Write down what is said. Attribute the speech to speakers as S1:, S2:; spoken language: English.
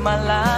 S1: my life.